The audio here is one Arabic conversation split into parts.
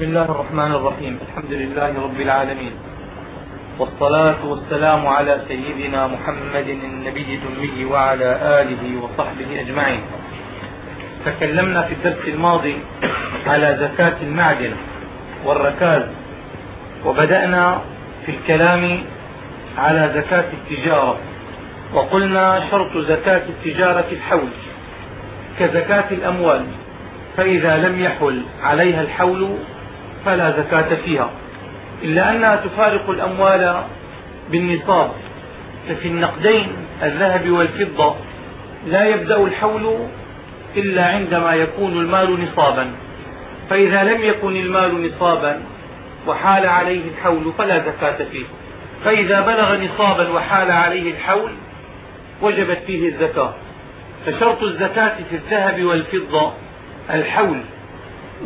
بسم الله الرحمن الرحيم الحمد لله رب العالمين والصلاة والسلام على سيدنا محمد النبي الأمي وعلى آله وصحبه أجمعين تكلمنا في الدرس الماضي على زكاة المعدن والركاز وبدأنا في الكلام على زكاة التجارة وقلنا شرط زكاة التجارة الحول كزكاة الأموال فإذا لم يحل عليها الحول فلا زكاة فيها. إلا أنها تفارق الأموال بالنصاب. ففي النقدين الذهب والفضة لا يبدأ الحول إلا عندما يكون المال نصابا. فإذا لم يكن المال نصابا وحال عليه الحول فلا زكاة فيه. فإذا بلغ نصابا وحال عليه الحول وجبت فيه الزكاة. فشرط الزكاة في الذهب والفضة الحول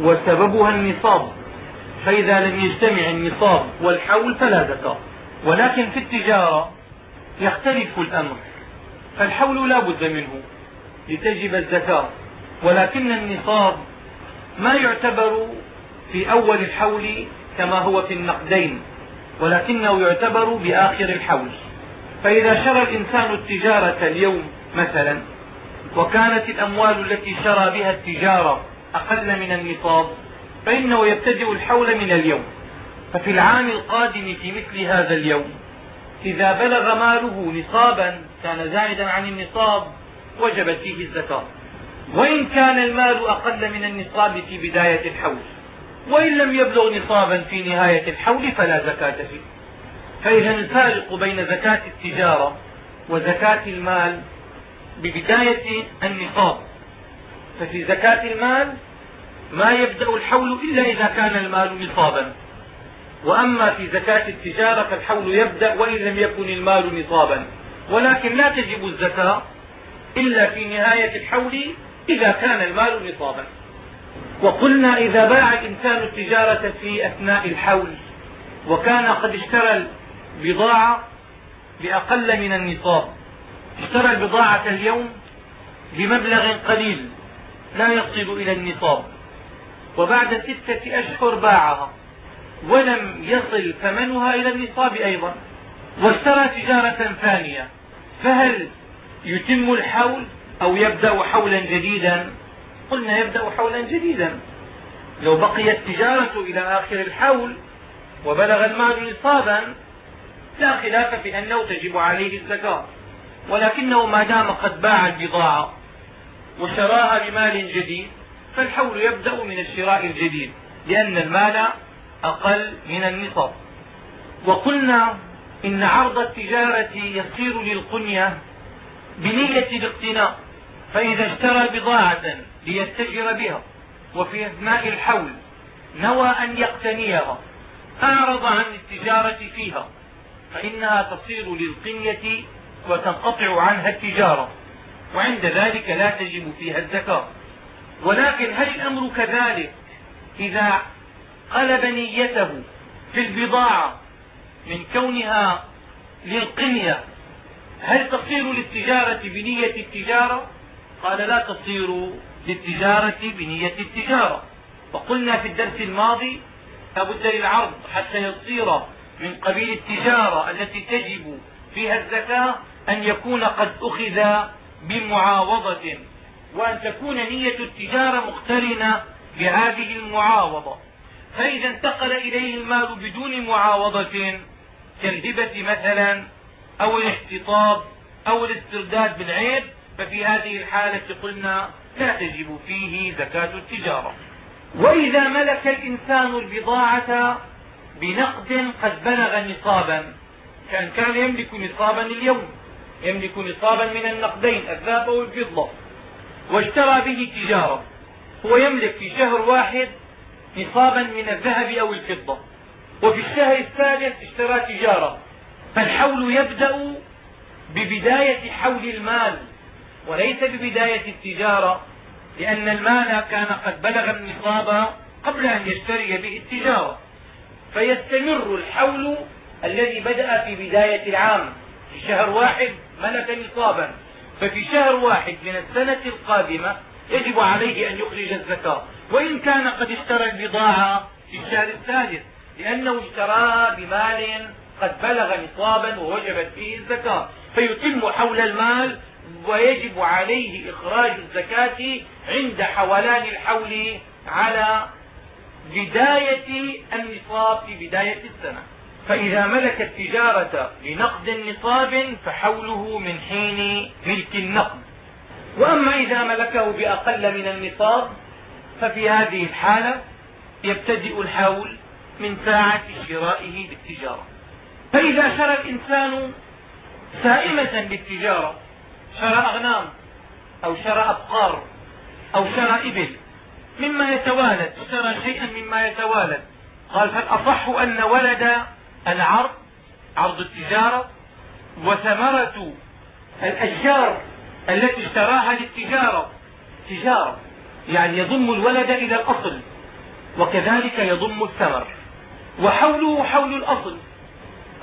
وسببها النصاب. فإذا لم يجتمع النصاب والحول فلا زكاة ولكن في التجارة يختلف الأمر فالحول لا بد منه لتجب الزكاة ولكن النصاب ما يعتبر في أول الحول كما هو في النقدين ولكنه يعتبر بآخر الحول. فإذا شرى الإنسان التجارة اليوم مثلا وكانت الأموال التي شرى بها التجارة أقل من النصاب فإنه يبتدئ الحول من اليوم. ففي العام القادم في مثل هذا اليوم. إذا بلغ ماله نصابا كان زائدا عن النصاب وجبت فيه الزكاة. وإن كان المال أقل من النصاب في بداية الحول. وإن لم يبلغ نصابا في نهاية الحول فلا زكاة فيه. فإذا الفارق بين زكاة التجارة وزكاة المال ببداية النصاب. ففي زكاة المال ما يبدأ الحول إلا إذا كان المال نصابا. وأما في زكاة التجارة فالحول يبدأ وإن لم يكن المال نصابا. ولكن لا تجب الزكاة إلا في نهاية الحول إذا كان المال نصابا. وقلنا إذا باع الإنسان التجارة في أثناء الحول وكان قد اشترى البضاعة بأقل من النصاب اشترى البضاعة اليوم بمبلغ قليل لا يصل إلى النصاب. وبعد ستة أشهر باعها. ولم يصل ثمنها إلى النصاب أيضا. واشترى تجارة ثانية. فهل يتم الحول أو يبدأ حولا جديدا؟ قلنا يبدأ حولا جديدا. لو بقيت التجارة إلى آخر الحول وبلغ المال نصابا لا خلاف في أنه تجب عليه الزكاة. ولكنه ما دام قد باع البضاعة وشراها بمال جديد فالحول يبدأ من الشراء الجديد لأن المال أقل من النصاب. وقلنا إن عرض التجارة يصير للقنية بنية الاقتناء فإذا اشترى بضاعة ليتجر بها. وفي أثناء الحول نوى أن يقتنيها أعرض عن التجارة فيها فإنها تصير للقنية وتنقطع عنها التجارة. وعند ذلك لا تجب فيها الزكاة ولكن هل الأمر كذلك إذا قلب نيته في البضاعة من كونها للقنية؟ هل تصير للتجارة بنية التجارة؟ قال لا تصير للتجارة بنية التجارة. وقلنا في الدرس الماضي لا بد للعرض حتى يصير من قبيل التجارة التي تجب فيها الزكاة أن يكون قد أخذ بمعاوضة. وأن تكون نية التجارة مقترنة بهذه المعاوضة. فإذا انتقل إليه المال بدون معاوضة كالهبة مثلا أو الاحتطاب أو الاسترداد بالعيب ففي هذه الحالة قلنا لا تجب فيه زكاة التجارة. وإذا ملك الإنسان البضاعة بنقد قد بلغ نصابا كان كان يملك نصابا اليوم يملك نصابا من النقدين الذهب والفضة واشترى به تجارة. هو يملك في شهر واحد نصابا من الذهب أو الفضة. وفي الشهر الثالث اشترى تجارة. فالحول يبدأ ببداية حول المال وليس ببداية التجارة لأن المال كان قد بلغ النصاب قبل أن يشتري به التجارة. فيستمر الحول الذي بدأ في بداية العام. في شهر واحد ملك نصابا. ففي شهر واحد من السنة القادمة يجب عليه أن يخرج الزكاة. وإن كان قد اشترى البضاعة في الشهر الثالث لأنه اشتراها بمال قد بلغ نصابا ووجبت فيه الزكاة. فيتم حول المال ويجب عليه إخراج الزكاة عند حولان الحول على بداية النصاب في بداية السنة. فإذا ملك التجارة لنقد نصاب فحوله من حين ملك النقد. وأما إذا ملكه بأقل من النصاب ففي هذه الحالة يبتدئ الحول من ساعة شرائه بالتجارة. فإذا شرى الإنسان سائمة للتجارة شرى أغنام أو شرى أبقار أو شرى إبل مما يتوالد شرى شيئا مما يتوالد. قال فالأصح أن ولد العرض عرض التجارة وثمرة الأشجار التي اشتراها للتجارة. تجارة يعني يضم الولد إلى الأصل وكذلك يضم الثمر. وحوله حول الأصل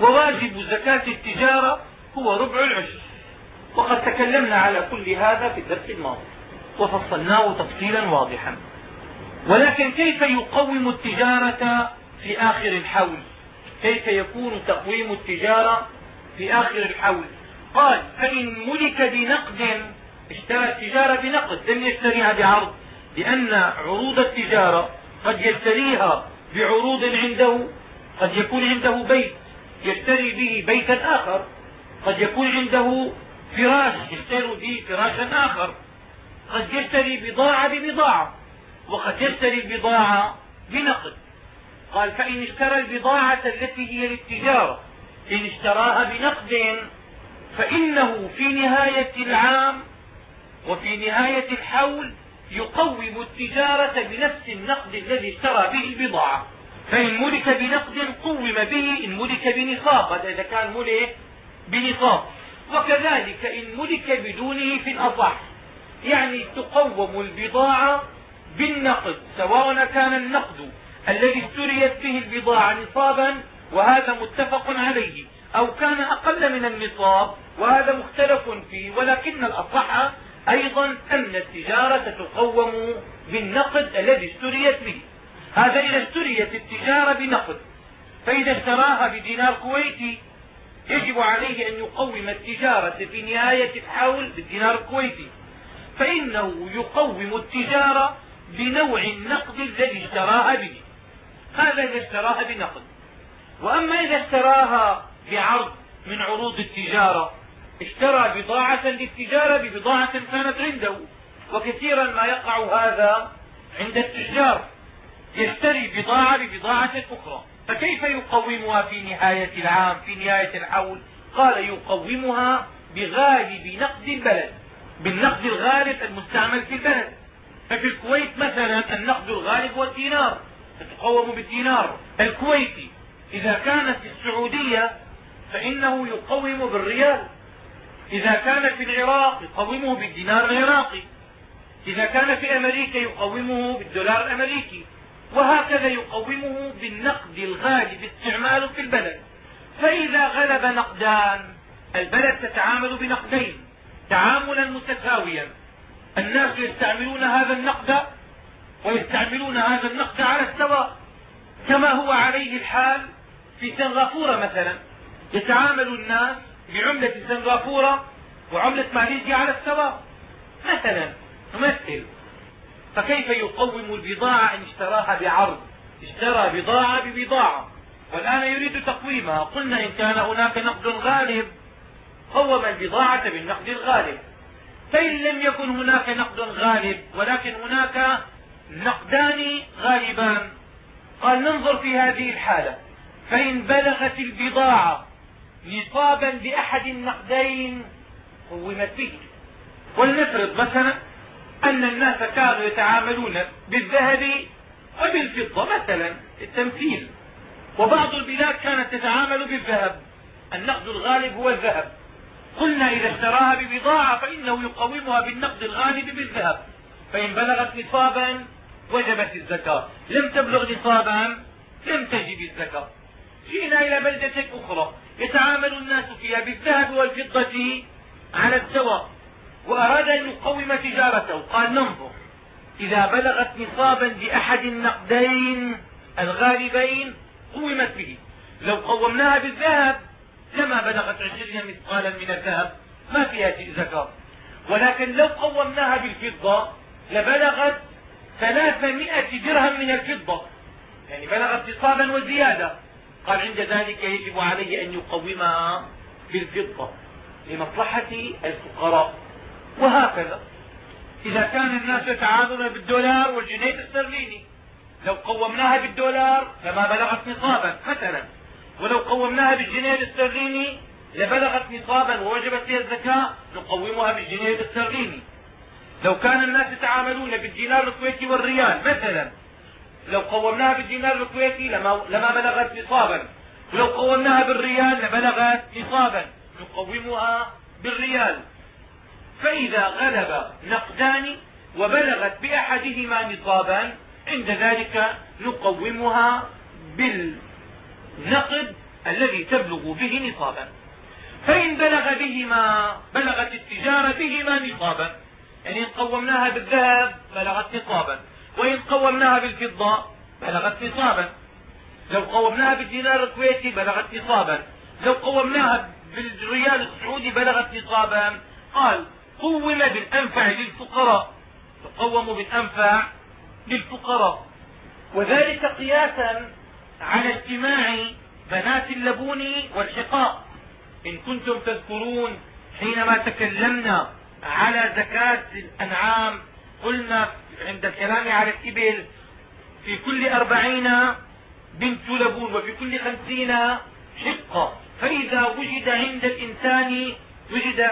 وواجب زكاة التجارة هو ربع العشر. وقد تكلمنا على كل هذا في الدرس الماضي وفصلناه تفصيلا واضحا. ولكن كيف يقوم التجارة في آخر الحول؟ كيف يكون تقويم التجارة في آخر الحول؟ قال فإن ملك بنقد اشترى التجارة بنقد لم يشتريها بعرض لأن عروض التجارة قد يشتريها بعروض عنده قد يكون عنده بيت يشتري به بيتا آخر قد يكون عنده فراش يشتري به فراشا آخر قد يشتري بضاعة ببضاعة وقد يشتري البضاعة بنقد. قال فإن اشترى البضاعة التي هي للتجارة إن اشتراها بنقد فإنه في نهاية العام وفي نهاية الحول يقوم التجارة بنفس النقد الذي اشترى به البضاعة. فإن ملك بنقد قوم به إن ملك بنصاب هذا إذا كان ملك بنصاب وكذلك إن ملك بدونه في الأصح يعني تقوم البضاعة بالنقد سواء كان النقد الذي اشتريت به البضاعة نصابا وهذا متفق عليه. أو كان أقل من النصاب وهذا مختلف فيه. ولكن الأصح أيضا أن التجارة تقوم بالنقد الذي اشتريت به. هذا إذا اشتريت التجارة بنقد. فإذا اشتراها بدينار كويتي يجب عليه أن يقوم التجارة في نهاية الحول بالدينار الكويتي. فإنه يقوم التجارة بنوع النقد الذي اشتراها به. هذا إذا اشتراها بنقد وأما إذا اشتراها بعرض من عروض التجارة اشترى بضاعة للتجارة ببضاعة كانت عنده. وكثيرا ما يقع هذا عند التجار. يشتري بضاعة ببضاعة أخرى. فكيف يقومها في نهاية العام في نهاية الحول؟ قال يقومها بغالب نقد البلد بالنقد الغالب المستعمل في البلد. ففي الكويت مثلا النقد الغالب هو الدينار. تتقوم بالدينار الكويتي إذا كانت في السعودية فإنه يقوم بالريال. إذا كان في العراق يقومه بالدينار العراقي. إذا كان في أمريكا يقومه بالدولار الأمريكي. وهكذا يقومه بالنقد الغالب استعماله في البلد. فإذا غلب نقدان البلد تتعامل بنقدين. تعاملا متساويا الناس يستعملون هذا النقد ويستعملون هذا النقد على السواء كما هو عليه الحال في سنغافورة مثلا. يتعامل الناس بعملة سنغافورة وعملة ماليزيا على السواء مثلا نمثل. فكيف يقوم البضاعة إن اشتراها بعرض؟ اشترى بضاعة ببضاعة. والآن يريد تقويمها. قلنا إن كان هناك نقد غالب قوم البضاعة بالنقد الغالب. فإن لم يكن هناك نقد غالب ولكن هناك نقدان غالبان. قال ننظر في هذه الحالة. فإن بلغت البضاعة نصابا بأحد النقدين قومت به. ولنفرض مثلا أن الناس كانوا يتعاملون بالذهب وبالفضة مثلا التمثيل. وبعض البلاد كانت تتعامل بالذهب. النقد الغالب هو الذهب. قلنا إذا اشتراها ببضاعة فإنه يقومها بالنقد الغالب بالذهب. فإن بلغت نصابا وجبت الزكاة. لم تبلغ نصابا لم تجب الزكاة. جئنا إلى بلدة أخرى. يتعامل الناس فيها بالذهب والفضة على السواء وأراد أن يقوم تجارته. قال ننظر. إذا بلغت نصابا بأحد النقدين الغالبين قومت به. لو قومناها بالذهب لما بلغت عشرين مثقالا من الذهب ما فيها زكاة. ولكن لو قومناها بالفضة لبلغت ثلاثمائة درهم من الفضة. يعني بلغت نصابا وزيادة. قال عند ذلك يجب عليه أن يقومها بالفضة لمصلحة الفقراء. وهكذا. إذا كان الناس يتعاملون بالدولار والجنيه الاسترليني لو قومناها بالدولار لما بلغت نصابا مثلا. ولو قومناها بالجنيه الاسترليني لبلغت نصابا ووجبت فيها الزكاة نقومها بالجنيه الاسترليني لو كان الناس يتعاملون بالدينار الكويتي والريال مثلا لو قومناها بالدينار الكويتي لما, لما بلغت نصابا. ولو قومناها بالريال لبلغت نصابا. نقومها بالريال. فإذا غلب نقدان وبلغت بأحدهما نصابا عند ذلك نقومها بالنقد الذي تبلغ به نصابا. فإن بلغ بهما بلغت التجارة بهما نصابا. يعني إن قومناها بالذهب بلغت نصابا وإن قومناها بالفضة بلغت نصابا لو قومناها بالدينار الكويتي بلغت نصابا لو قومناها بالريال السعودي بلغت نصابا قال قوم بالأنفع للفقراء. تقوم بالأنفع للفقراء. وذلك قياسا على اجتماع بنات اللبون والحقاء إن كنتم تذكرون حينما تكلمنا على زكاة الأنعام. قلنا عند الكلام على الإبل في كل أربعين بنت لبون وفي كل خمسين حقة. فإذا وجد عند الإنسان وجد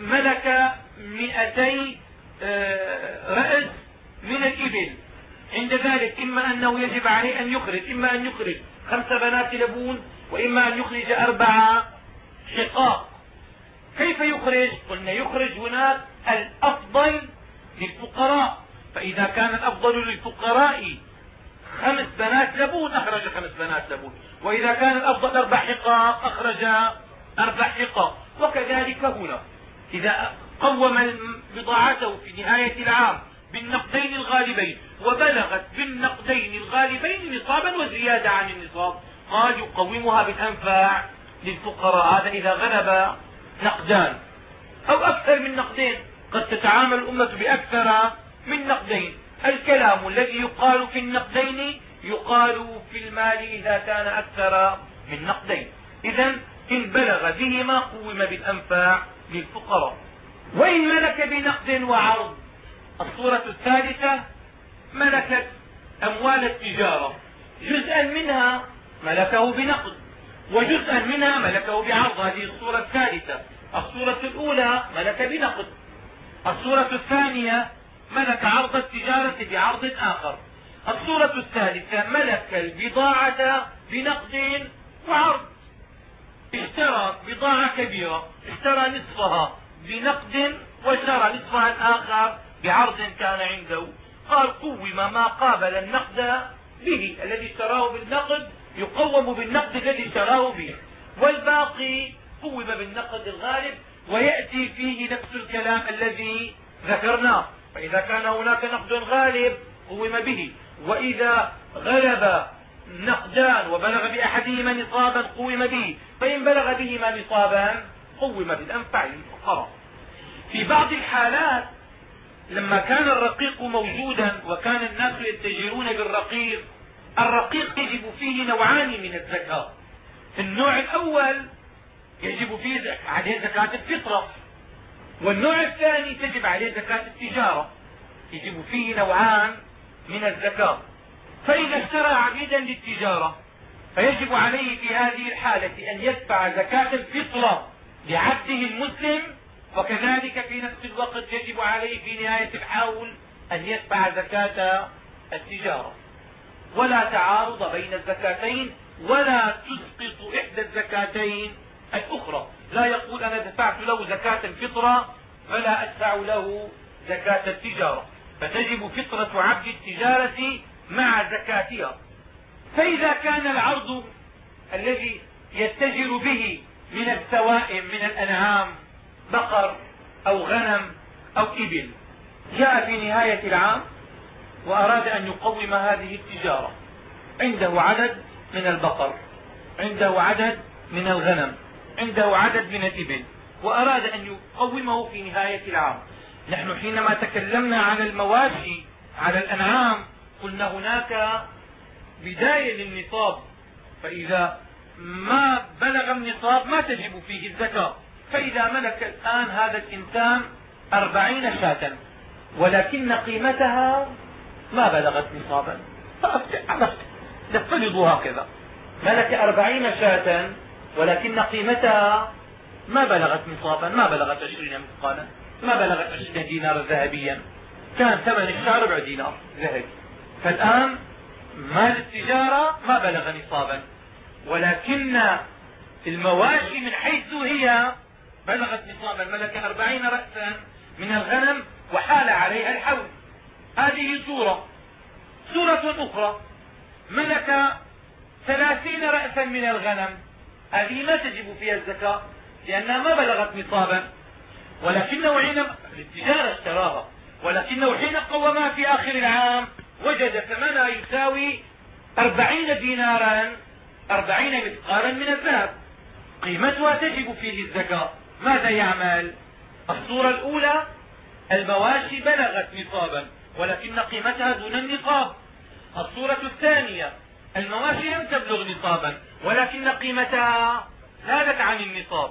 ملك مئتي آه، رأس من الإبل. عند ذلك إما أنه يجب عليه أن يخرج إما أن يخرج خمس بنات لبون وإما أن يخرج أربع شقاق كيف يخرج؟ قلنا يخرج هناك الأفضل للفقراء. فإذا كان الأفضل للفقراء خمس بنات لبون أخرج خمس بنات لبون وإذا كان الأفضل أربع حقاق أخرج أربع حقاق. وكذلك هنا. إذا قوم بضاعته في نهاية العام بالنقدين الغالبين وبلغت بالنقدين الغالبين نصابا وزيادة عن النصاب قال يقومها بالأنفع للفقراء. هذا إذا غلب نقدان. أو أكثر من نقدين. قد تتعامل الأمة بأكثر من نقدين. الكلام الذي يقال في النقدين يقال في المال إذا كان أكثر من نقدين. إذا إن بلغ بهما قوم بالأنفع للفقراء. وإن ملك بنقد وعرض. الصورة الثالثة ملكت أموال التجارة. جزءا منها ملكه بنقد. وجزءا منها ملكه بعرض هذه الصورة الثالثة. الصورة الأولى ملك بنقد. الصورة الثانية ملك عرض التجارة بعرض آخر. الصورة الثالثة ملك البضاعة بنقد وعرض. اشترى بضاعة كبيرة اشترى نصفها بنقد واشترى نصفها الآخر بعرض كان عنده. قال قوم ما قابل النقد به الذي اشتراه بالنقد يقوم بالنقد الذي اشتراه به والباقي قوم بالنقد الغالب ويأتي فيه نفس الكلام الذي ذكرناه. فإذا كان هناك نقد غالب قوم به. وإذا غلب نقدان وبلغ بأحدهما نصابا قوم به. فإن بلغ بهما نصابا قوم بالأنفع للفقراء في بعض الحالات لما كان الرقيق موجودا وكان الناس يتجرون بالرقيق الرقيق يجب فيه نوعان من الزكاة النوع الأول يجب فيه عليه زكاة الفطرة. والنوع الثاني تجب عليه زكاة التجارة. يجب فيه نوعان من الزكاة فإذا اشترى عبيدا للتجارة فيجب عليه في هذه الحالة أن يدفع زكاة الفطرة لعبده المسلم. وكذلك في نفس الوقت يجب عليه في نهاية الحول أن يدفع زكاة التجارة. ولا تعارض بين الزكاتين ولا تسقط إحدى الزكاتين الأخرى. لا يقول أنا دفعت له زكاة الفطرة فلا أدفع له زكاة التجارة. فتجب فطرة عبد التجارة مع زكاتها. فإذا كان العرض الذي يتجر به من السوائم من الأنعام بقر أو غنم أو إبل جاء في نهاية العام وأراد أن يقوم هذه التجارة. عنده عدد من البقر عنده عدد من الغنم عنده عدد من الإبل وأراد أن يقومه في نهاية العام. نحن حينما تكلمنا عن المواشي على الأنعام قلنا هناك بداية للنصاب. فإذا ما بلغ النصاب ما تجب فيه الزكاة. فإذا ملك الآن هذا الإنسان أربعين شاة ولكن قيمتها ما بلغت نصابا. نفترض هكذا. ملك أربعين شاة ولكن قيمتها ما بلغت نصابا. ما بلغت عشرين مثقالا. ما بلغت عشرين دينارا ذهبيا. كان ثمن الشهر ربع دينار ذهبي. فالآن مال التجارة ما بلغ نصابا. ولكن المواشي من حيث هي بلغت نصابا. ملك أربعين رأسا من الغنم وحال عليها الحول هذه صورة صورة أخرى. ملك ثلاثين رأسا من الغنم. هذه ما تجب فيها الزكاة لأنها ما بلغت نصابا. ولكنه حين للتجارة اشتراها. ولكنه حين قومها في آخر العام وجد ثمنها يساوي أربعين دينارا أربعين مثقالا من الذهب. قيمتها تجب فيه الزكاة. ماذا يعمل؟ الصورة الأولى المواشي بلغت نصابا. ولكن قيمتها دون النصاب الصورة الثانية المواشي لم تبلغ نصابا ولكن قيمتها زادت عن النصاب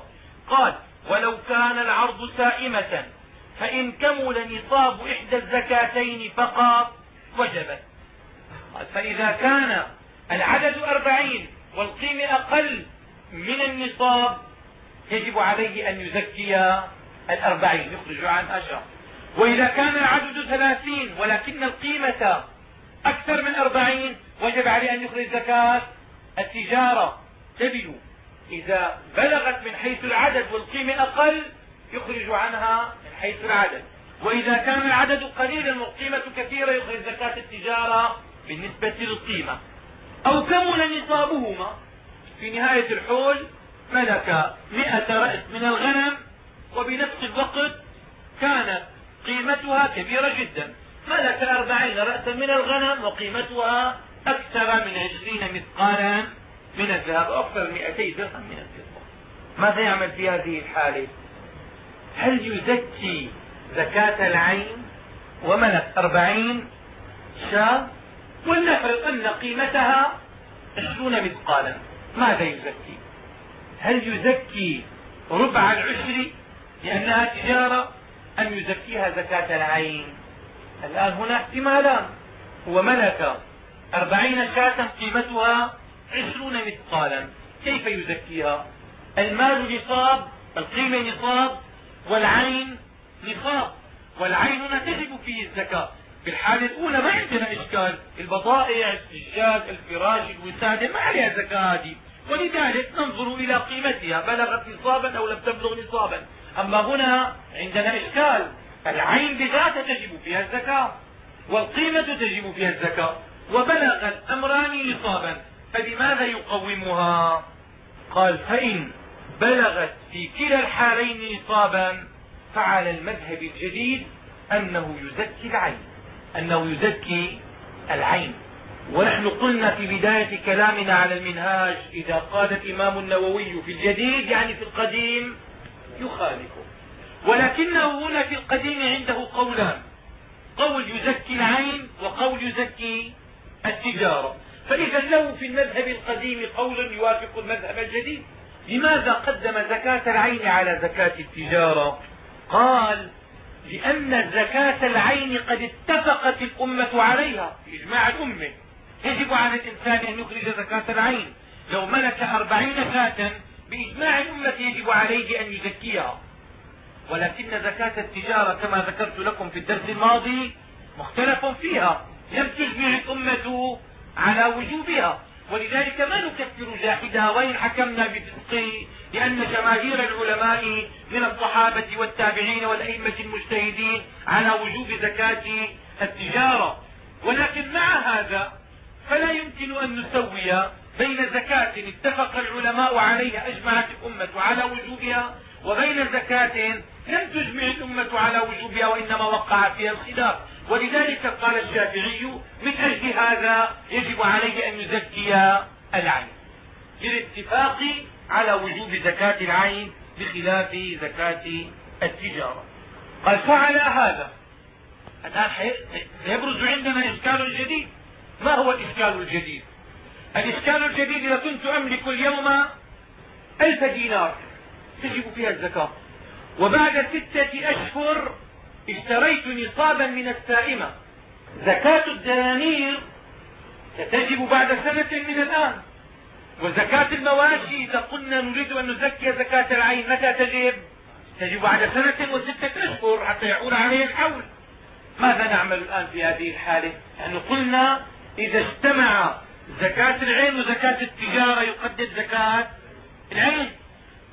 قال ولو كان العرض سائمة فإن كمل نصاب إحدى الزكاتين فقط وجبت. فإذا كان العدد أربعين والقيمة أقل من النصاب يجب عليه أن يزكي الأربعين. يخرج عنها شهر وإذا كان العدد ثلاثين ولكن القيمة أكثر من أربعين وجب عليه أن يخرج زكاة التجارة تبدو إذا بلغت من حيث العدد والقيمة أقل يخرج عنها من حيث العدد. وإذا كان العدد قليلا والقيمة كثيرة يخرج زكاة التجارة بالنسبة للقيمة. أو كمل نصابهما. في نهاية الحول ملك مئة رأس من الغنم وبنفس الوقت كانت قيمتها كبيرة جدا. ملك أربعين رأسا من الغنم وقيمتها أكثر من عشرين مثقالا من الذهب أكثر من مئتي درهم من الفضة. ماذا يعمل في هذه الحالة؟ هل يزكي زكاة العين وملك أربعين شاة ولنفرض أن قيمتها عشرون مثقالا. ماذا يزكي؟ هل يزكي ربع العشر لأنها تجارة؟ أم يزكيها زكاة العين. الآن هنا احتمالان. هو ملك أربعين شاة قيمتها عشرون مثقالا. كيف يزكيها؟ المال نصاب القيمة نصاب والعين نصاب. والعين لا تجب فيه الزكاة. في الحالة الأولى ما عندنا إشكال. البضائع السجاد الفراش الوسادة ما عليها زكاة هذه. ولذلك ننظر إلى قيمتها. بلغت نصابا أو لم تبلغ نصابا. أما هنا عندنا إشكال. العين بذاتها تجب فيها الزكاة والقيمة تجب فيها الزكاة وبلغ الأمران نصابا فبماذا يقومها؟ قال فإن بلغت في كلا الحالين نصابا فعلى المذهب الجديد أنه يزكي العين. أنه يزكي العين. ونحن قلنا في بداية كلامنا على المنهاج إذا قال الإمام النووي في الجديد يعني في القديم يخالفه. ولكنه هنا في القديم عنده قولان. قول يزكي العين وقول يزكي التجارة. فإذا له في المذهب القديم قول يوافق المذهب الجديد. لماذا قدم زكاة العين على زكاة التجارة؟ قال لأن زكاة العين قد اتفقت الأمة عليها. بإجماع الأمة. يجب على الإنسان أن يخرج زكاة العين. لو ملك أربعين شاة بإجماع الأمة يجب عليه أن يزكيها. ولكن زكاة التجارة كما ذكرت لكم في الدرس الماضي مختلف فيها. لم تجمع الأمة على وجوبها. ولذلك ما نكفر جاحدها؟ وإن حكمنا بفسقه لأن جماهير العلماء من الصحابة والتابعين والأئمة المجتهدين على وجوب زكاة التجارة. ولكن مع هذا فلا يمكن أن نسوي بين زكاة اتفق العلماء عليها أجمعت الأمة على وجوبها وبين زكاة لم تجمع الأمة على وجوبها وإنما وقع فيها الخلاف. ولذلك قال الشافعي من أجل هذا يجب عليه أن يزكي العين. للاتفاق على وجوب زكاة العين بخلاف زكاة التجارة. قال فعلى هذا. الآن سيبرز عندنا إشكال جديد. ما هو الإشكال الجديد؟ الإشكال الجديد إذا كنت أملك اليوم ألف دينار تجب فيها الزكاة. وبعد ستة أشهر اشتريت نصابا من السائمة. زكاة الدنانير ستجب بعد سنة من الآن. وزكاة المواشي إذا قلنا نريد أن نزكي زكاة العين متى تجب؟ تجب بعد سنة وستة أشهر حتى يعود عليه الحول. ماذا نعمل الآن في هذه الحالة؟ يعني قلنا إذا اجتمع زكاة العين وزكاة التجارة يقدم زكاة العين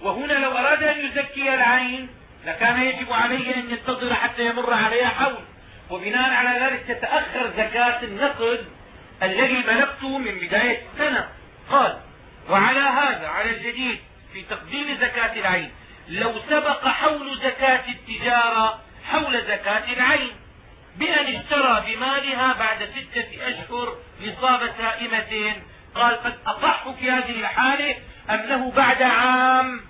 وهنا لو أراد أن يزكي العين لكان يجب عليه أن ينتظر حتى يمر عليها حول. وبناء على ذلك تتأخر زكاة النقد الذي ملكته من بداية السنة. قال وعلى هذا على الجديد في تقديم زكاة العين لو سبق حول زكاة التجارة حول زكاة العين. بأن اشترى بمالها بعد ستة أشهر نصاب سائمة قال قد أصح في هذه الحالة أنه بعد عام؟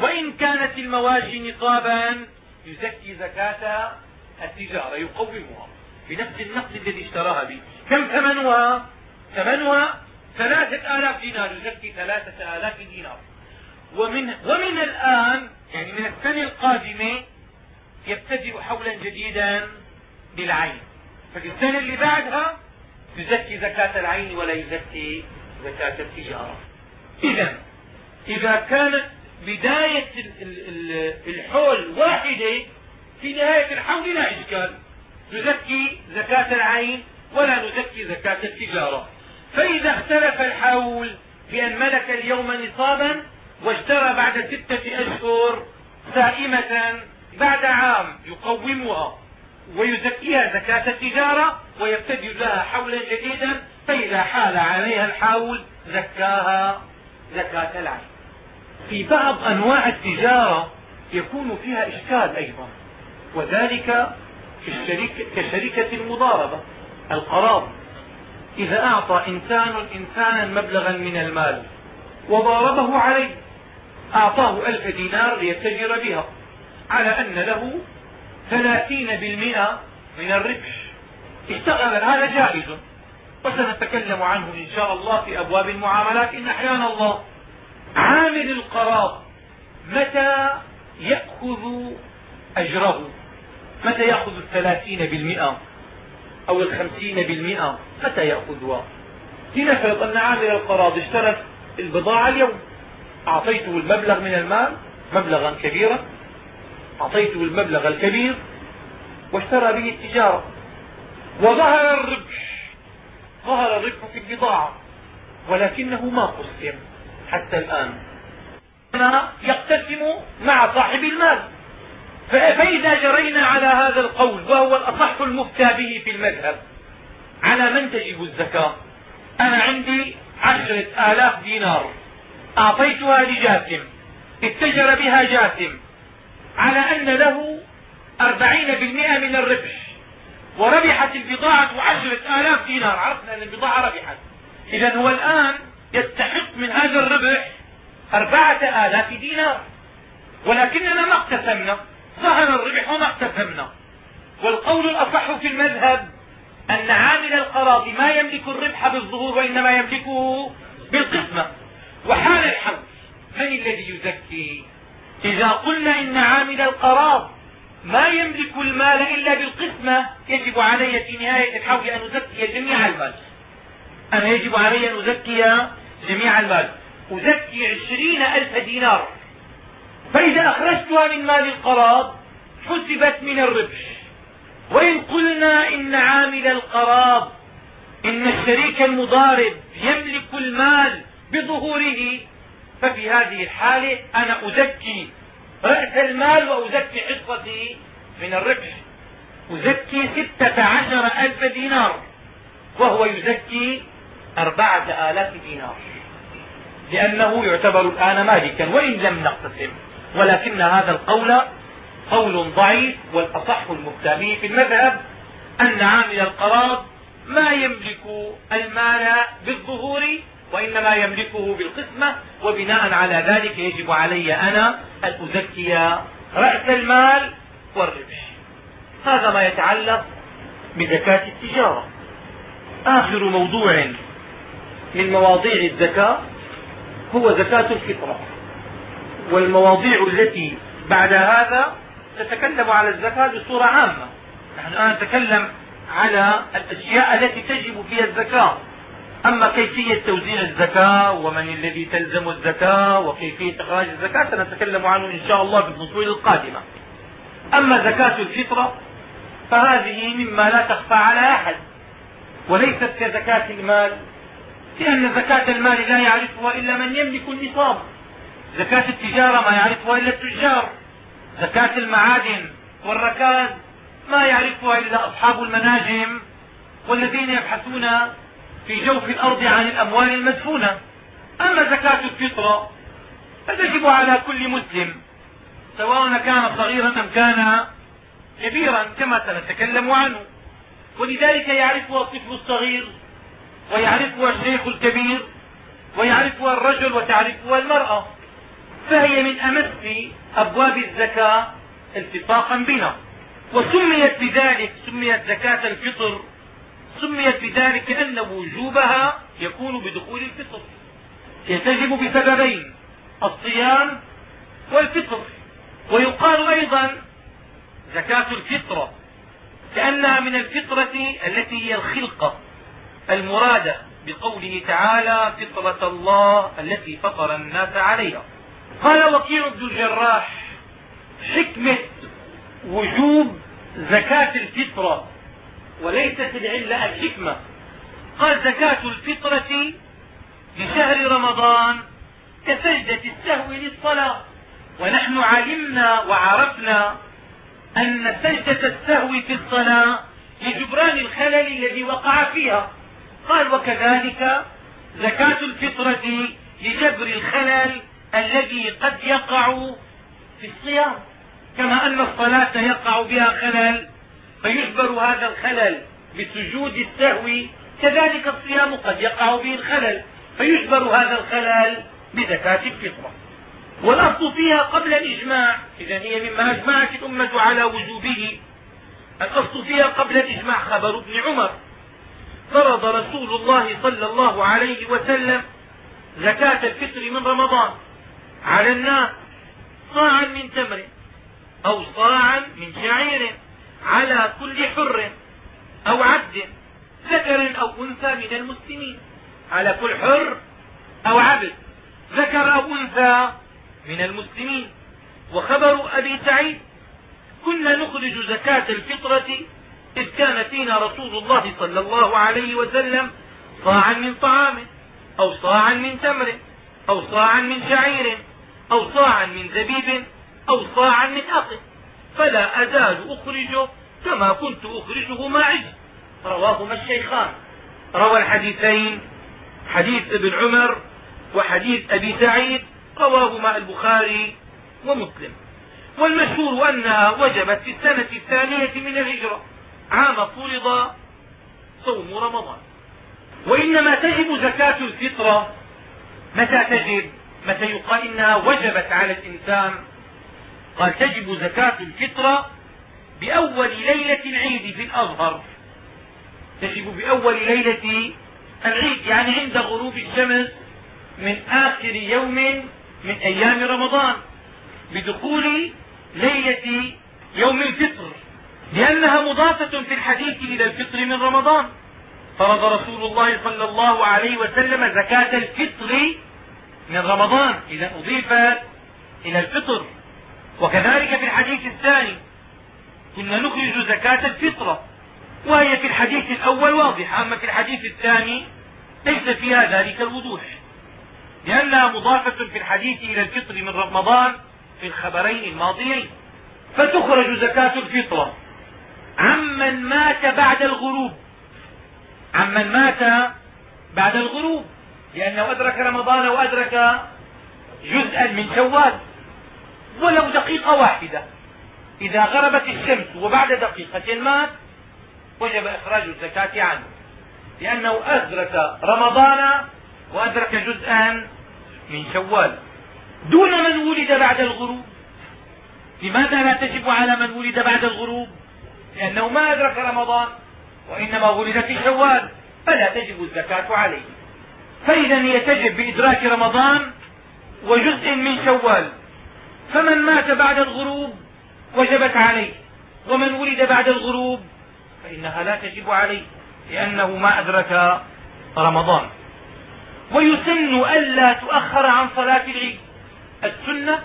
وإن كانت المواشي نصابا. يزكي زكاة التجارة يقومها بنفس النقد الذي اشتراها به. كم ثمنها؟ ثمنها ثلاثة آلاف دينار يزكي ثلاثة آلاف دينار. ومن, ومن الآن يعني من السنة القادمة يبتدئ حولا جديدا بالعين السنة اللي بعدها يزكي زكاة العين ولا يزكي زكاة التجارة. إذا إذا كانت بداية الحول واحدة في نهاية الحول لا إشكال. نزكي زكاة العين ولا نزكي زكاة التجارة. فإذا اختلف الحول بأن ملك اليوم نصابا واشترى بعد ستة أشهر سائمة بعد عام يقومها. ويزكيها زكاة التجارة ويبتدئ لها حولا جديدا فإذا حال عليها الحول زكاها زكاة العين. في بعض أنواع التجارة يكون فيها إشكال أيضا وذلك في الشركة كشركة المضاربة القراض إذا أعطى إنسان إنسانا مبلغا من المال وضاربه عليه أعطاه ألف دينار ليتجر بها على أن له ثلاثين بالمئة من الربح. اشتغل هذا جائز. وسنتكلم عنه إن شاء الله في أبواب المعاملات. إن أحيانا الله عامل القراض متى يأخذ أجره. متى يأخذ الثلاثين بالمئة أو الخمسين بالمئة؟ متى يأخذها؟ لنفرض أن عامل القراض اشترى البضاعة اليوم. أعطيته المبلغ من المال مبلغا كبيرا. أعطيته المبلغ الكبير واشترى به التجارة. وظهر الربح. ظهر الربح في البضاعة. ولكنه ما قسم حتى الآن. يقتسم مع صاحب المال. فإذا جرينا على هذا القول وهو الأصح المفتى به في المذهب على من تجب الزكاة؟ أنا عندي عشرة آلاف دينار. أعطيتها لجاسم. اتجر بها جاسم. على أن له أربعين بالمئة من الربح. وربحت البضاعة عشرة آلاف دينار. عرفنا أن البضاعة ربحت. إذا هو الآن يستحق من هذا الربح أربعة آلاف دينار. ولكننا ما اقتسمنا. ظهر الربح وما اقتسمنا. والقول الأصح في المذهب أن عامل القراض ما يملك الربح بالظهور وإنما يملكه بالقسمة. وحال الحول من الذي يزكي؟ إذا قلنا إن عامل القراض ما يملك المال إلا بالقسمة يجب علي في نهاية الحول أن أزكي جميع المال. أنا يجب علي أن أزكي جميع المال. أزكي عشرين ألف دينار. فإذا أخرجتها من مال القراض حسبت من الربح. وإن قلنا إن عامل القراض إن الشريك المضارب يملك المال بظهوره ففي هذه الحالة أنا أزكي رأس المال وأزكي حصتي من الربح. أزكي ستة عشر ألف دينار وهو يزكي أربعة آلاف دينار. لأنه يعتبر الآن مالكا وإن لم نقتسم. ولكن هذا القول قول ضعيف والأصح المفتى به في المذهب أن عامل القراض ما يملك المال بالظهور وإنما يملكه بالقسمة وبناء على ذلك يجب علي أنا أن أزكي رأس المال والربح. هذا ما يتعلق بزكاة التجارة. آخر موضوع من مواضيع الزكاة هو زكاة الفطرة. والمواضيع التي بعد هذا تتكلم على الزكاة بصورة عامة. نحن الآن نتكلم على الأشياء التي تجب فيها الزكاة. أما كيفية توزيع الزكاة ومن الذي تلزم الزكاة وكيفية إخراج الزكاة سنتكلم عنه إن شاء الله في الفصول القادمة. أما زكاة الفطرة فهذه مما لا تخفى على أحد وليست كزكاة المال لأن زكاة المال لا يعرفها إلا من يملك النصاب. زكاة التجارة ما يعرفها إلا التجار. زكاة المعادن والركاز ما يعرفها إلا أصحاب المناجم والذين يبحثون في جوف الأرض عن الأموال المدفونة. أما زكاة الفطرة فتجب على كل مسلم سواء كان صغيرا أم كان كبيرا كما سنتكلم عنه. ولذلك يعرفها الطفل الصغير ويعرفها الشيخ الكبير ويعرفها الرجل وتعرفها المرأة. فهي من أمس أبواب الزكاة التصاقا بنا. وسميت بذلك سميت زكاة الفطر سميت بذلك لأن وجوبها يكون بدخول الفطر. تجب بسببين الصيام والفطر. ويقال أيضا زكاة الفطرة لأنها من الفطرة التي هي الخلقة المرادة بقوله تعالى فطرة الله التي فطر الناس عليها قال وكيع بن الجراح حكمة وجوب زكاة الفطرة وليست العلة الحكمة. قال زكاة الفطرة لشهر رمضان كسجدة السهو للصلاة. ونحن علمنا وعرفنا أن سجدة السهو في الصلاة لجبران الخلل الذي وقع فيها. قال وكذلك زكاة الفطرة لجبر الخلل الذي قد يقع في الصيام. كما أن الصلاة يقع بها خلل فيجبر هذا الخلل بسجود السهو. كذلك الصيام قد يقع به الخلل فيجبر هذا الخلل بزكاة الفطرة. والأصل فيها قبل الإجماع إذا هي مما أجمعت الأمة على وجوبه. الأصل فيها قبل الإجماع خبر ابن عمر. فرض رسول الله صلى الله عليه وسلم زكاة الفطر من رمضان على الناس صاعا من تمر أو صاعا من شعير. على كل حر أو عبد ذكر أو أنثى من المسلمين. على كل حر أو عبد ذكر أو أنثى من المسلمين. وخبر أبي سعيد كنا نخرج زكاة الفطرة إذ كان فينا رسول الله صلى الله عليه وسلم صاعا من طعام أو صاعا من تمر أو صاعا من شعير أو صاعا من زبيب أو صاعا من أقل. فلا أزال أخرجه كما كنت أخرجه معي. رواهما الشيخان. روى الحديثين حديث ابن عمر وحديث أبي سعيد رواهما البخاري ومسلم. والمشهور أنها وجبت في السنة الثانية من الهجرة عام فرض صوم رمضان. وإنما تجب زكاة الفطرة. متى تجب؟ متى يقال إنها وجبت على الإنسان قال تجب زكاة الفطرة بأول ليلة العيد في الأظهر. تجب بأول ليلة العيد يعني عند غروب الشمس من آخر يوم من أيام رمضان بدخول ليلة يوم الفطر لأنها مضافة في الحديث إلى الفطر من رمضان. فرض رسول الله صلى الله عليه وسلم زكاة الفطر من رمضان إذا أضيفت إلى الفطر. وكذلك في الحديث الثاني كنا نخرج زكاة الفطرة وهي في الحديث الأول واضحة أما في الحديث الثاني ليس فيها ذلك الوضوح لأنها مضافة في الحديث إلى الفطر من رمضان في الخبرين الماضيين فتخرج زكاة الفطرة. عمن مات بعد الغروب عمن مات بعد الغروب لأنه أدرك رمضان وأدرك جزءا من شوال. ولو دقيقة واحدة. إذا غربت الشمس وبعد دقيقة مات وجب إخراج الزكاة عنه. لأنه أدرك رمضان وأدرك جزءا من شوال. دون من ولد بعد الغروب. لماذا لا تجب على من ولد بعد الغروب؟ لأنه ما أدرك رمضان وإنما ولد في شوال فلا تجب الزكاة عليه. فإذا هي تجب بإدراك رمضان وجزء من شوال. فمن مات بعد الغروب وجبت عليه ومن ولد بعد الغروب فإنها لا تجب عليه لأنه ما أدرك رمضان. ويسن ألا تؤخر عن صلاة العيد. السنة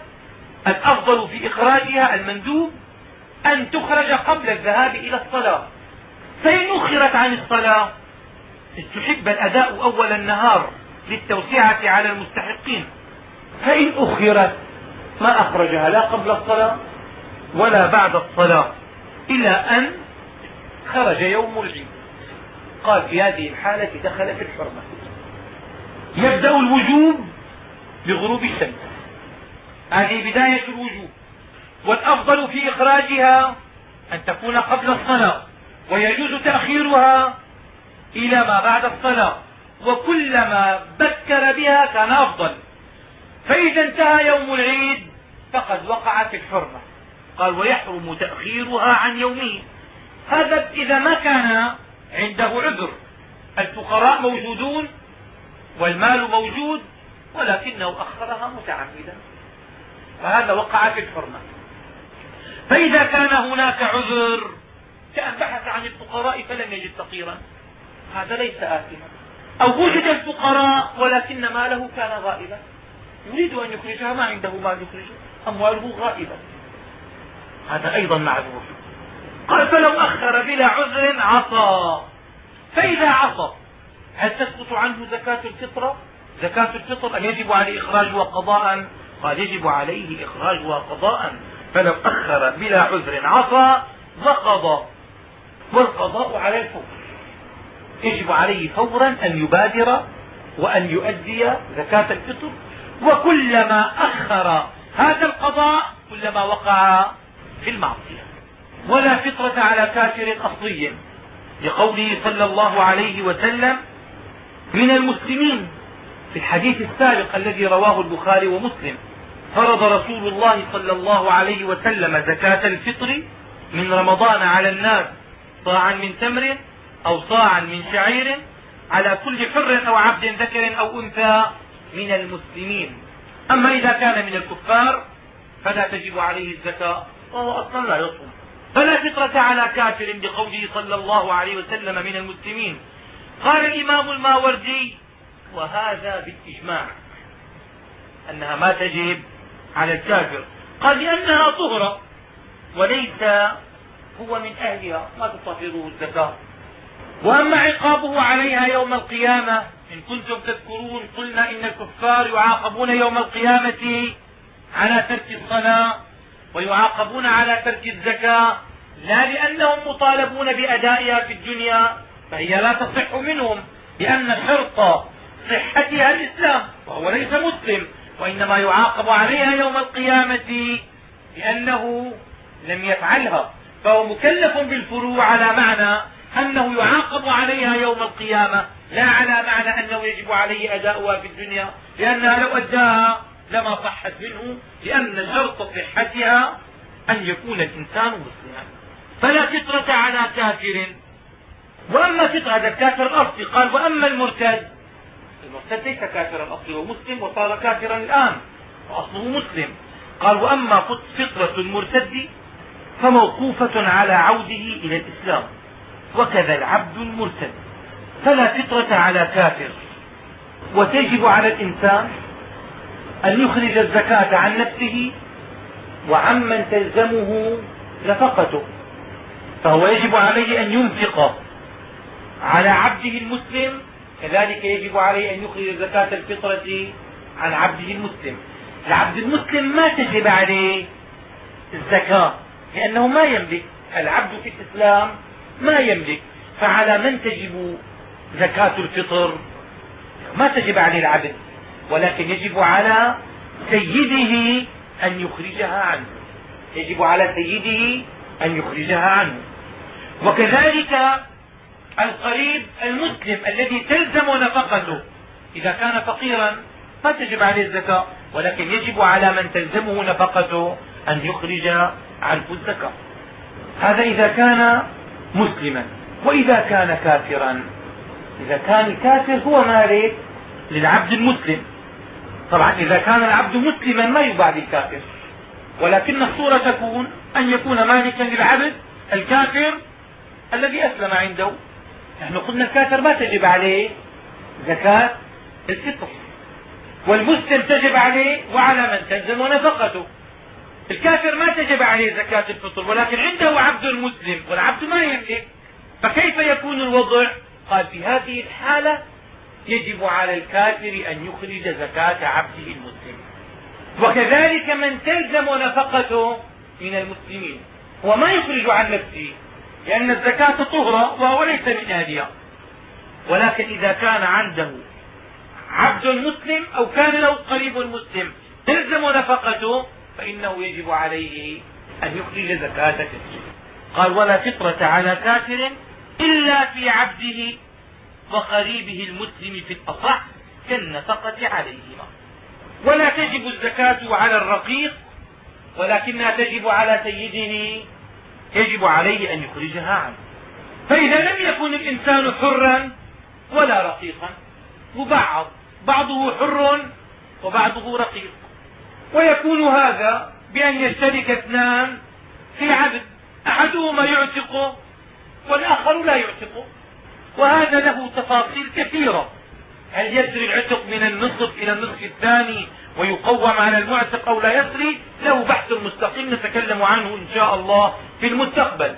الأفضل في إخراجها المندوب أن تخرج قبل الذهاب إلى الصلاة. فإن أخرت عن الصلاة استحب الأداء أول النهار للتوسعة على المستحقين. فإن أخرت ما أخرجها لا قبل الصلاة ولا بعد الصلاة إلى أن خرج يوم العيد. قال في هذه الحالة دخل في الحرمة. يبدأ الوجوب بغروب الشمس. هذه بداية الوجوب. والأفضل في إخراجها أن تكون قبل الصلاة ويجوز تأخيرها إلى ما بعد الصلاة. وكلما بكر بها كان أفضل. فإذا انتهى يوم العيد فقد وقع في الحرمة. قال ويحرم تأخيرها عن يومه. هذا إذا ما كان عنده عذر. الفقراء موجودون والمال موجود ولكنه أخرها متعمدا. فهذا وقع في الحرمة. فإذا كان هناك عذر كأن بحث عن الفقراء فلم يجد فقيرا. هذا ليس آثما. أو وجد الفقراء ولكن ماله كان غائبا. يريد أن يخرجها ما عنده مال يخرجه. أمواله غائبة. هذا أيضا معذور. قال فلو أخر بلا عذر عصى. فإذا عصى هل تسقط عنه زكاة الفطرة زكاة الفطر أن يجب عليه إخراجها قضاء قال يجب عليه إخراجها قضاء فلو أخر بلا عذر عصى وقضى. والقضاء على الفور. يجب عليه فورا أن يبادر وأن يؤدي زكاة الفطر. وكلما أخر هذا القضاء كلما وقع في المعصية ولا فطرة على كافر أصلي. لقوله صلى الله عليه وسلم من المسلمين في الحديث السابق الذي رواه البخاري ومسلم فرض رسول الله صلى الله عليه وسلم زكاة الفطر من رمضان على الناس صاعا من تمر أو صاعا من شعير على كل حر أو عبد ذكر أو أنثى من المسلمين. أما إذا كان من الكفار فلا تجب عليه الزكاة. وهو أصلا لا يصوم. فلا فطرة على كافر بقوله صلى الله عليه وسلم من المسلمين. قال الإمام الماوردي وهذا بالإجماع أنها ما تجب على الكافر. قال لأنها طهرة وليس هو من أهلها. ما تطهره الزكاة. وأما عقابه عليها يوم القيامة إن كنتم تذكرون قلنا إن الكفار يعاقبون يوم القيامة على ترك الصلاة ويعاقبون على ترك الزكاة لا لأنهم مطالبون بأدائها في الدنيا فهي لا تصح منهم لأن شرط صحتها الإسلام وهو ليس مسلم وإنما يعاقب عليها يوم القيامة لأنه لم يفعلها. فهو مكلف بالفروع على معنى أنه يعاقب عليها يوم القيامة. لا على معنى أنه يجب عليه أداؤها في الدنيا لأنها لو أداها لما صحت منه لأن شرط صحتها أن يكون الإنسان مسلما. فلا فطرة على كافر. وأما فطرة هذا الكافر الأصلي قال وأما المرتد المرتد ليس كافرا الأصل هو مسلم وصار كافرا الآن وأصله مسلم. قال وأما فطرة المرتد فموقوفة على عوده إلى الإسلام وكذا العبد المرتد. فلا فطرة على كافر. وتجب على الإنسان أن يخرج الزكاة عن نفسه وعمن تلزمه نفقته. فهو يجب عليه أن ينفق على عبده المسلم كذلك يجب عليه أن يخرج زكاة الفطرة عن عبده المسلم. العبد المسلم ما تجب عليه الزكاة لأنه ما يملك. العبد في الإسلام ما يملك. فعلى من تجب زكاة الفطر ما تجب عليه العبد ولكن يجب على سيده أن يخرجها عنه. يجب على سيده أن يخرجها عنه. وكذلك القريب المسلم الذي تلزم نفقته إذا كان فقيرا ما تجب عليه الزكاة ولكن يجب على من تلزمه نفقته أن يخرج عنه الزكاة. هذا إذا كان مسلما وإذا كان كافرا. إذا كان الكافر هو مالك للعبد المسلم. طبعا إذا كان العبد مسلما ما يباع للكافر ولكن الصورة تكون أن يكون مالكا للعبد الكافر الذي أسلم عنده. نحن قلنا الكافر ما تجب عليه زكاة الفطر. والمسلم تجب عليه وعلى من تلزم نفقته الكافر ما تجب عليه زكاة الفطر ولكن عنده عبد مسلم والعبد ما يملك. فكيف يكون الوضع؟ قال في هذه الحالة يجب على الكافر أن يخرج زكاة عبده المسلم. وكذلك من تلزم نفقته من المسلمين. هو ما يخرج عن نفسه لأن الزكاة طهرة وهو ليس من أهلها. ولكن إذا كان عنده عبد مسلم أو كان له قريب مسلم تلزم نفقته فإنه يجب عليه أن يخرج زكاة كسبه قال ولا فطرة على كافر إلا في عبده وقريبه المسلم في الأصح كالنفقة عليهما. ولا تجب الزكاة على الرقيق ولكنها تجب على سيده يجب عليه أن يخرجها عنه. فإذا لم يكن الإنسان حرا ولا رقيقا مبعض بعضه حر وبعضه رقيق. ويكون هذا بأن يشترك اثنان في عبد أحدهما يعتق والآخر لا يعتق. وهذا له تفاصيل كثيرة. هل يسري العتق من النصف إلى النصف الثاني ويقوم على المعتق أو لا يسري؟ له بحث مستقيم نتكلم عنه إن شاء الله في المستقبل.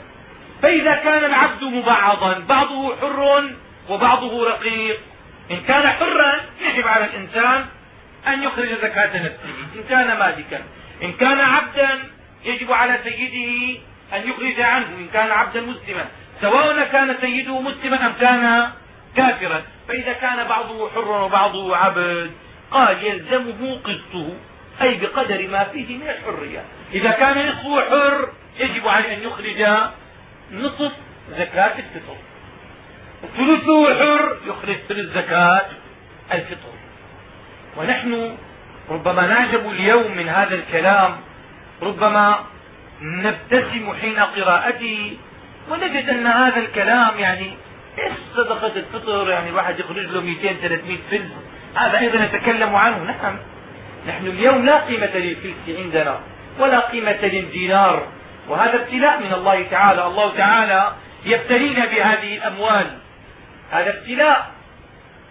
فإذا كان العبد مبعضا بعضه حر وبعضه رقيق. إن كان حرا يجب على الإنسان أن يخرج زكاة نفسه إن كان مالكا. إن كان عبدا يجب على سيده أن يخرج عنه إن كان عبدا مسلما. سواء كان سيده مسلما أم كان كافرا. فإذا كان بعضه حرا وبعضه عبد قال يلزمه قسطه أي بقدر ما فيه من الحرية. إذا كان نصفه حر يجب عليه أن يخرج نصف زكاة الفطر. ثلثه حر يخرج ثلث زكاة الفطر. ونحن ربما نعجب اليوم من هذا الكلام ربما نبتسم حين قراءته ونجد أن هذا الكلام يعني إيش صدقة الفطر؟ يعني الواحد يخرج له 200 300 فلس. هذا أيضا نتكلم عنه. نعم. نحن اليوم لا قيمة للفلس عندنا ولا قيمة للدينار. وهذا ابتلاء من الله تعالى. الله تعالى يبتلينا بهذه الأموال. هذا ابتلاء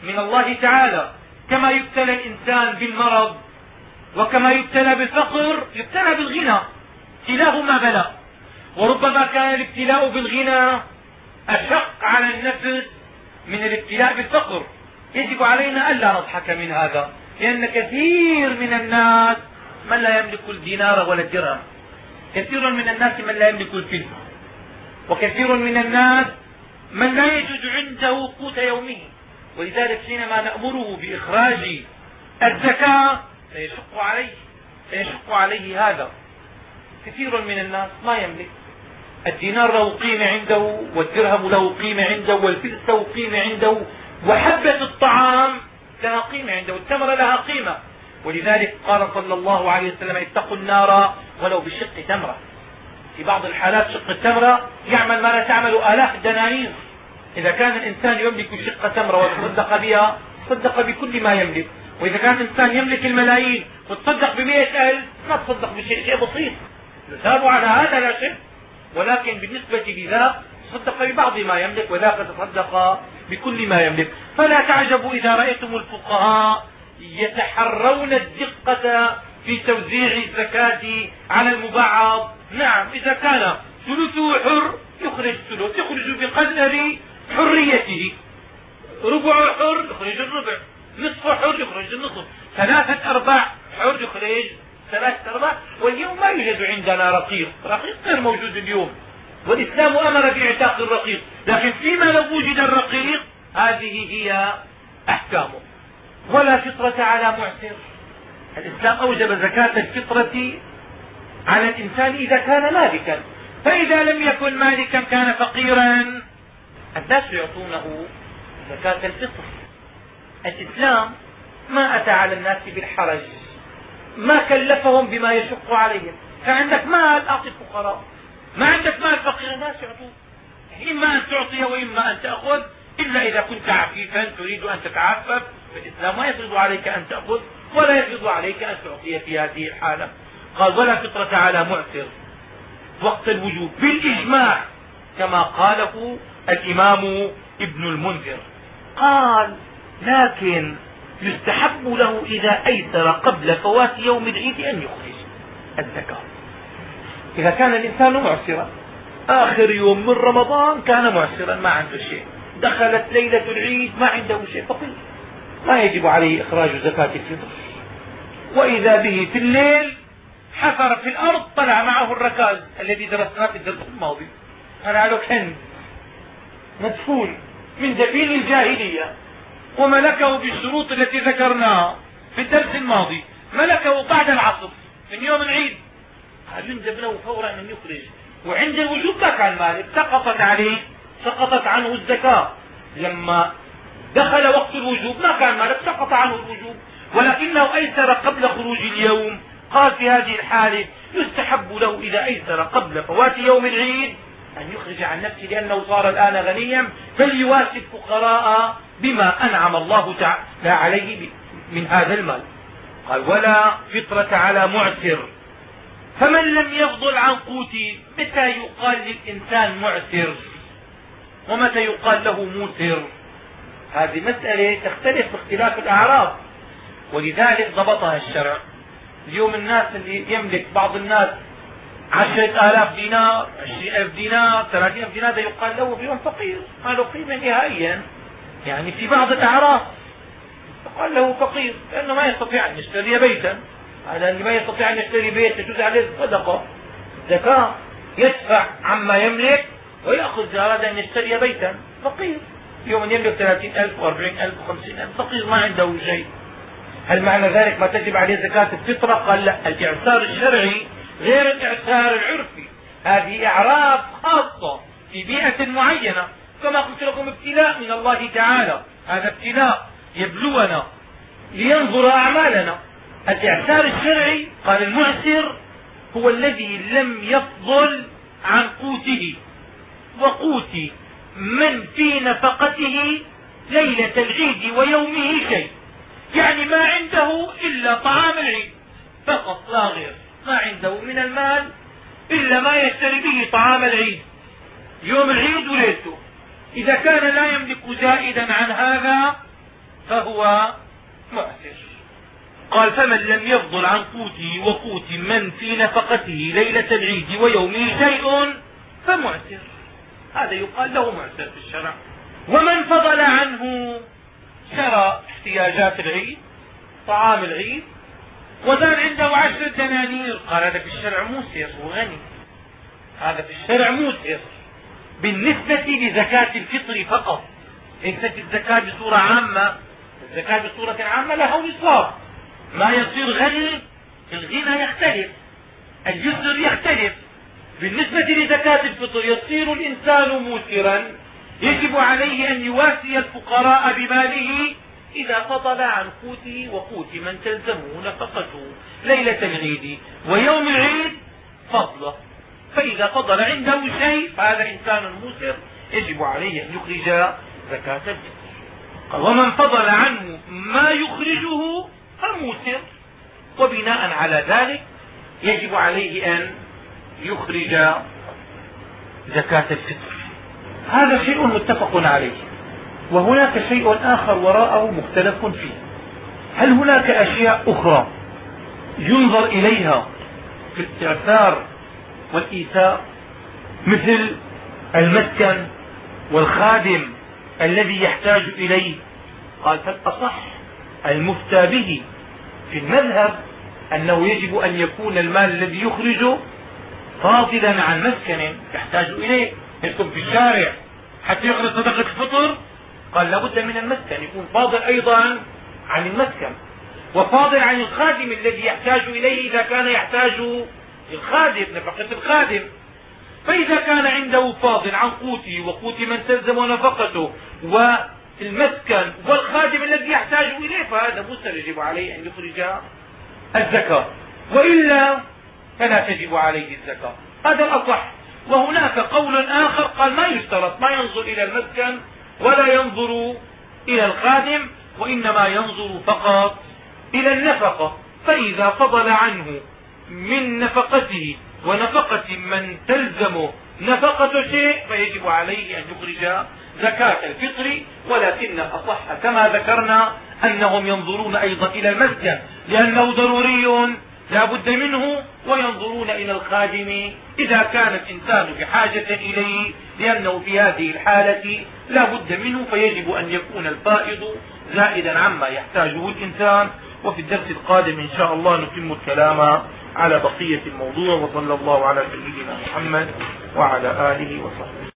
من الله تعالى. كما يبتلى الإنسان بالمرض وكما يبتلى بالفقر يبتلى بالغنى. كلاهما بلاء وربما كان الابتلاء بالغنى أشق على النفس من الابتلاء بالفقر. يجب علينا ألا نضحك من هذا لأن كثير من الناس من لا يملك الدينار ولا الدرهم. كثير من الناس من لا يملك الفلس وكثير من الناس من لا يجد عنده قوت يومه. ولذلك حينما نأمره بإخراج الزكاة سيشق عليه سيشق عليه هذا. كثير من الناس ما يملك. الدينار له قيمة عنده والدرهم له قيمة عنده والفلس له قيمة عنده وحبة الطعام لها قيمة عنده والتمرة لها قيمة. ولذلك قال صلى الله عليه وسلم اتقوا النار ولو بشق تمرة. في بعض الحالات شق التمرة يعمل ما لا تعمل آلاف الدنانير. إذا كان الإنسان يملك شق تمرة وتصدق بها تصدق بكل ما يملك. وإذا كان الإنسان يملك الملايين وتصدق بمئة ألف ما تصدق بشيء شيء بسيط. يثاب على هذا لا شيء ولكن بالنسبة لذاك تصدق ببعض ما يملك وذاك تصدق بكل ما يملك. فلا تعجبوا إذا رأيتم الفقهاء يتحرون الدقة في توزيع الزكاة على المبعض نعم إذا كان ثلثه حر يخرج ثلث يخرج بقدر حريته. ربع حر يخرج الربع نصف حر يخرج النصف ثلاثة أرباع حر يخرج ثلاثة أرباع واليوم ما يوجد عندنا رقيق. رقيق غير موجود اليوم. والإسلام أمر بإعتاق الرقيق. لكن فيما لو وجد الرقيق هذه هي أحكامه. ولا فطرة على معسر. الإسلام أوجب زكاة الفطرة على الإنسان إذا كان مالكا. فإذا لم يكن مالكا كان فقيرا. الناس يعطونه زكاة الفطر. الإسلام ما أتى على الناس بالحرج. ما كلفهم بما يشق عليهم. فعندك مال أعطي الفقراء. ما عندك مال فقير. الناس يعطوك إما أن تعطي وإما أن تأخذ. إلا إذا كنت عفيفا تريد أن تتعفف. فالإسلام ما يفرض عليك أن تأخذ ولا يفرض عليك أن تعطي في هذه الحالة. قال ولا فطرة على معسر. وقت الوجوب. بالإجماع كما قاله الإمام ابن المنذر. قال لكن يستحب له إذا أيسر قبل فوات يوم العيد أن يخرج. الزكاة إذا كان الإنسان معسرا آخر يوم من رمضان كان معسرا ما عنده شيء. دخلت ليلة العيد ما عنده شيء فقير. ما يجب عليه إخراج زكاة الفطر. وإذا به في الليل حفر في الأرض طلع معه الركاز الذي درسناه في الدرس الماضي. طلع له كنز مدفون. من دفين الجاهلية. وملكه بالشروط التي ذكرناها في الدرس الماضي. ملكه بعد العصر من يوم العيد. قال يندب له فورا ان يخرج. وعند الوجوب ما كان مالك. سقطت عليه. سقطت عنه الزكاة. لما دخل وقت الوجوب ما كان مالك سقط عنه الوجوب. ولكنه أيسر قبل خروج اليوم. قال في هذه الحالة يستحب له إذا أيسر قبل فوات يوم العيد أن يخرج عن نفسه لأنه صار الآن غنيا. فليواسي الفقراء بما أنعم الله تعالى عليه من هذا المال. قال ولا فطرة على معسر. فمن لم يفضل عن قوتي متى يقال للإنسان معسر؟ ومتى يقال له موسر؟ هذه مسألة تختلف باختلاف الأعراض. ولذلك ضبطها الشرع. اليوم الناس اللي يملك بعض الناس عشرة آلاف دينار عشرين ألف دينار ثلاثين ألف دينار يقال له اليوم فقير. ما له قيمة نهائيا. يعني في بعض الأعراف. يقال له فقير لأنه ما يستطيع أن يشتري بيتا. هذا اللي ما يستطيع أن يشتري بيت تجوز عليه الصدقة. الزكاة يدفع عما يملك ويأخذ أراد أن يشتري بيتا. فقير. يوم يملك ثلاثين ألف وأربعين ألف وخمسين ألف. فقير ما عنده شيء. هل معنى ذلك ما تجب عليه زكاة الفطرة؟ قال لا. الإعسار الشرعي غير الإعسار العرفي. هذه إعراض خاصة في بيئة معينة. كما قلت لكم ابتلاء من الله تعالى. هذا ابتلاء يبلونا لينظر أعمالنا. الإعسار الشرعي قال المعسر هو الذي لم يفضل عن قوته. وقوت من في نفقته ليلة العيد ويومه شيء. يعني ما عنده إلا طعام العيد. فقط لا غير. ما عنده من المال إلا ما يشتري به طعام العيد. يوم العيد وليلته. إذا كان لا يملك زائدا عن هذا فهو مؤسر قال فمن لم يفضل عن قوته وقوت من في نفقته ليلة العيد ويومه شيء فمعسر هذا يقال له معسر في الشرع. ومن فضل عنه شرى احتياجات العيد طعام العيد وزاد عنده عشرة دنانير. قال هذا في الشرع موسر وغني هذا في الشرع موسر بالنسبة لزكاة الفطر فقط. ليست الزكاة بصورة عامة الزكاة بصورة عامة لها نصاب ما يصير غني الغنى يختلف. الجسر يختلف. بالنسبة لزكاة الفطر يصير الإنسان موسرا. يجب عليه أن يواسي الفقراء بماله إذا فضل عن قوته وقوت من تلزمه نفقته ليلة العيد ويوم العيد فضله. فإذا فضل عنده شيء فهذا إنسان موسر يجب عليه أن يخرج زكاة الفطر. ومن فضل عنه ما يخرجه فموسر وبناء على ذلك يجب عليه أن يخرج زكاة الفطر. هذا شيء متفق عليه. وهناك شيء آخر وراءه مختلف فيه. هل هناك أشياء أخرى ينظر إليها في الاستعثار والإيثار مثل المسكن والخادم الذي يحتاج إليه. قال فالأصح المفتى به في المذهب أنه يجب أن يكون المال الذي يخرجه فاضلا عن مسكن يحتاج إليه. يسكن في الشارع حتى يخرج صدقة الفطر قال لابد من المسكن يكون فاضل أيضا عن المسكن. وفاضل عن الخادم الذي يحتاج إليه إذا كان يحتاج الخادم نفقة الخادم فإذا كان عنده فاضل عن قوته وقوت من تلزم نفقته والمسكن والخادم الذي يحتاج إليه فهذا مستجب عليه أن يخرج الزكاة. وإلا فلا تجب عليه الزكاة. هذا الأصح. وهناك قول آخر قال ما يشترط ما ينظر إلى المسكن ولا ينظر إلى الخادم وإنما ينظر فقط إلى النفقة. فإذا فضل عنه من نفقته ونفقة من تلزم نفقة شيء فيجب عليه أن يخرج زكاة الفطر ولكن الأصح كما ذكرنا أنهم ينظرون أيضا إلى المسكن لأنه ضروري لا بد منه وينظرون إلى الخادم إذا كان الإنسان بحاجة إليه لأنه في هذه الحالة لا بد منه فيجب أن يكون الفائض زائدا عما يحتاجه الإنسان. وفي الدرس القادم إن شاء الله نتم الكلام على بقية الموضوع وصلى الله على سيدنا محمد وعلى آله وصحبه.